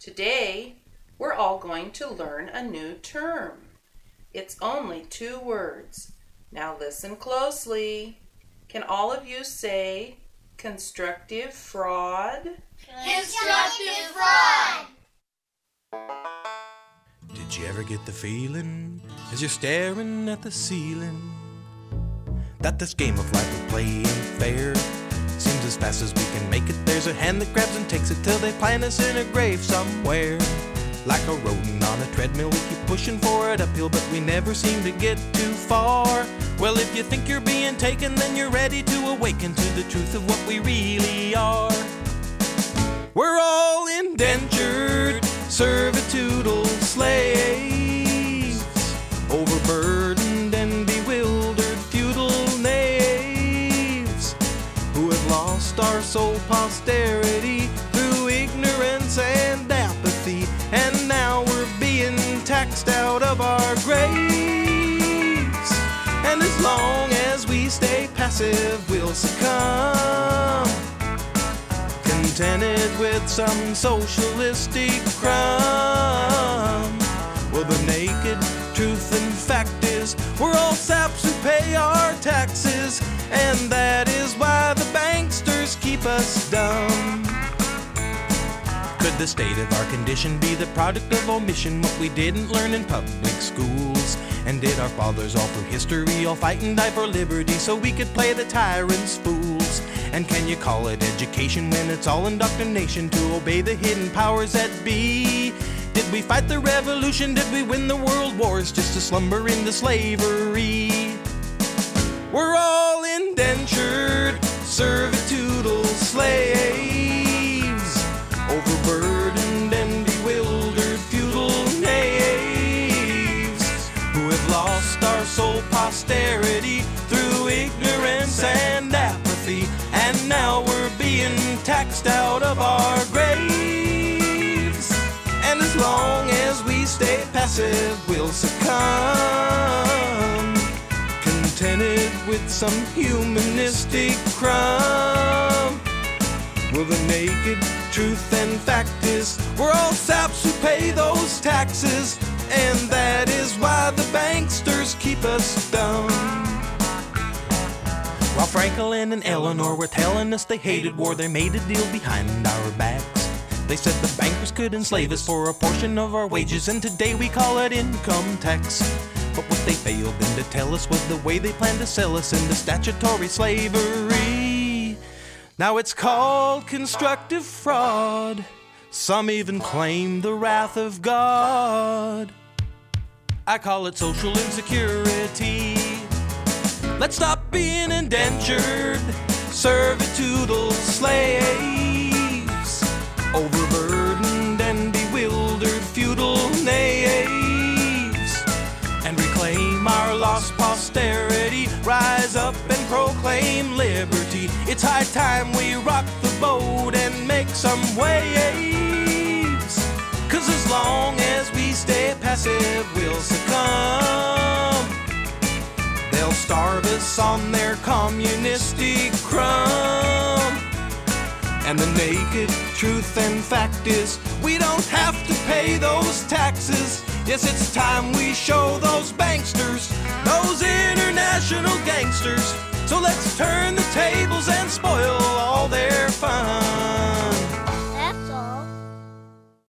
Today, we're all going to learn a new term. It's only two words. Now listen closely. Can all of you say constructive fraud? Constructive fraud. Did you ever get the feeling as you're staring at the ceiling that this game of life we play ain't fair? As fast as we can make it, there's a hand that grabs and takes it till they plant us in a grave somewhere. Like a rodent on a treadmill, we keep pushing for it uphill, but we never seem to get too far. Well, if you think you're being taken, then you're ready to awaken to the truth of what we really are. We're all indentured, sole posterity through ignorance and apathy, and now we're being taxed out of our graves. And as long as we stay passive, we'll succumb contented with some socialistic crumb. Well, the naked truth and fact is, we're all saps who pay our taxes, and that is why keep us dumb. Could the state of our condition be the product of omission, what we didn't learn in public schools? And did our fathers all through history all fight and die for liberty so we could play the tyrants fools? And can you call it education when it's all indoctrination to obey the hidden powers that be? Did we fight the revolution? Did we win the world wars just to slumber into slavery? We're all passive, we'll succumb contented with some humanistic crumb. Well, the naked truth and fact is, we're all saps who pay those taxes, and that is why the banksters keep us dumb. While Franklin and Eleanor were telling us they hated war, they made a deal behind our backs. They said the bankers could enslave us for a portion of our wages, and today we call it income tax. But what they failed then to tell us was the way they planned to sell us into statutory slavery. Now it's called constructive fraud. Some even claim the wrath of God. I call it social insecurity. Let's stop being indentured, servitudal slaves, overburdened and bewildered feudal knaves, and reclaim our lost posterity. Rise up and proclaim liberty. It's high time we rock the boat and make some waves. Cause as long as we stay passive, we'll succumb. They'll starve us on their communistic crumb. And the naked truth and fact is, we don't have to pay those taxes. Yes, it's time we show those banksters, those international gangsters. So let's turn the tables and spoil.